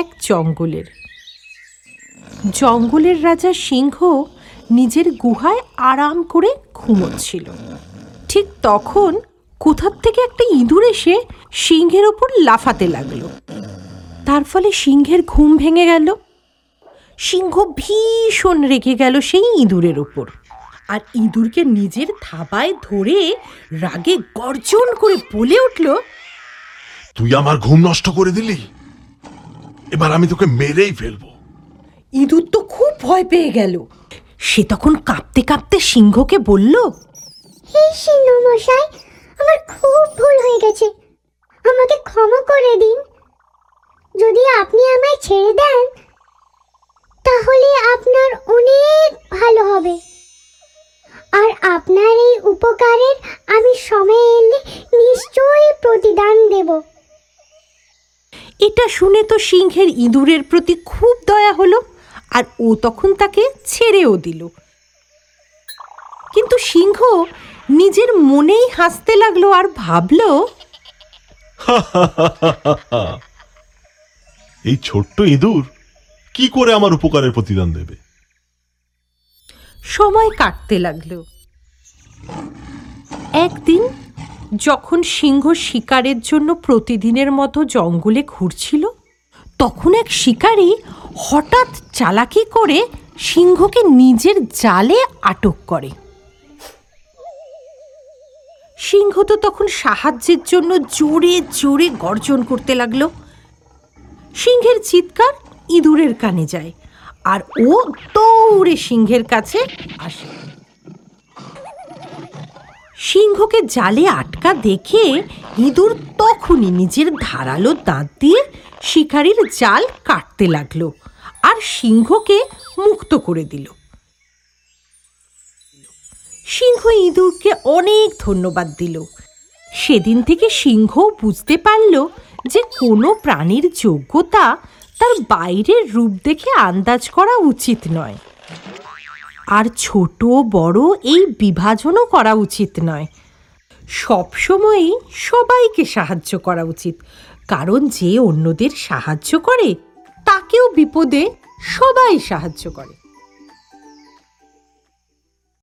এক জঙ্গলের। জঙ্গলের রাজা সিংহ নিজের গুহায় আরাম করে ঘুমোচ্ছিল। ঠিক তখন কোথার থেকে একটা ইঁদুর এসে সিংহের ওপর লাফাতে লাগল। তার ফলে সিংহের ঘুম ভেঙে গেল। সিংহ ভীষণ রেগে গেল সেই ইঁদুরের ওপর। আর ইঁদুরকে নিজের থাবায় ধরে রাগে গর্জন করে বলে উঠল, তুই আমার ঘুম নষ্ট করে দিলি? এবার আমি তোকে মেরেই ফেলব। ইঁদুর তো খুব ভয় পেয়ে গেল। সে তখন কাঁপতে কাঁপতে সিংহকে বলল হে সিংহ মশাই আমার খুব ভুল হয়ে গেছে। আমাকে ক্ষমা করে দিন। যদি আপনি আমায় ছেড়ে দেন তাহলে আপনার অনেক ভালো হবে। আর আপনার এই উপকারের আমি সময় এলে নিশ্চয়ই প্রতিদান দেব। এটা শুনে তো সিংহের ইঁদুরের প্রতি খুব দয়া হলো আর ও তখন তাকে ছেড়েও দিল। কিন্তু সিংহ নিজের মনেই হাসতে লাগল আর ভাবলো এই ছোট্ট ইঁদুর কি করে আমার উপকারের প্রতিদান দেবে? সময় কাটতে লাগল। একদিন যখন সিংহ শিকারের জন্য প্রতিদিনের মতো জঙ্গলে ঘুরছিল, তখন এক শিকারী হঠাৎ চালাকি করে সিংহকে নিজের জালে আটক করে। সিংহ তো তখন সাহায্যের জন্য জোরে জোরে গর্জন করতে লাগল। সিংহের চিৎকার ইঁদুরের কানে যায় আর ও দৌড়ে সিংহের কাছে আসে। সিংহকে জালে আটকা দেখে ইঁদুর তখনই নিজের ধারালো দাঁত দিয়ে শিকারীর জাল কাটতে লাগল আর সিংহকে মুক্ত করে দিল। সিংহ ইঁদুরকে অনেক ধন্যবাদ দিল। সেদিন থেকে সিংহ বুঝতে পারল যে কোনো প্রাণীর যোগ্যতা তার বাইরের রূপ দেখে আন্দাজ করা উচিত নয়। আর ছোট বড় এই বিভাজনও করা উচিত নয়। সবসময়ই সবাইকে সাহায্য করা উচিত। কারণ যে অন্যদের সাহায্য করে, তাকেও বিপদে সবাই সাহায্য করে।